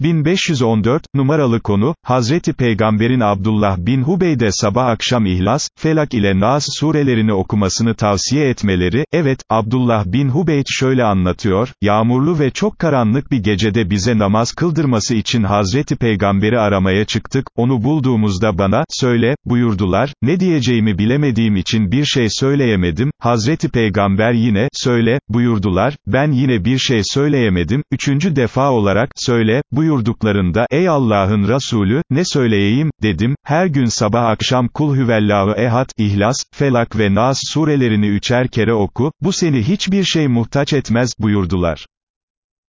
1514, numaralı konu, Hazreti Peygamberin Abdullah bin Hubeyde sabah akşam İhlas, Felak ile Nas surelerini okumasını tavsiye etmeleri, evet, Abdullah bin Hubeyd şöyle anlatıyor, yağmurlu ve çok karanlık bir gecede bize namaz kıldırması için Hazreti Peygamberi aramaya çıktık, onu bulduğumuzda bana, söyle, buyurdular, ne diyeceğimi bilemediğim için bir şey söyleyemedim, Hazreti Peygamber yine, söyle, buyurdular, ben yine bir şey söyleyemedim, üçüncü defa olarak, söyle, buyurdular, buyurduklarında, ey Allah'ın Resulü, ne söyleyeyim, dedim, her gün sabah akşam kul hüvellahu ehad, ihlas, felak ve nas surelerini üçer kere oku, bu seni hiçbir şey muhtaç etmez, buyurdular.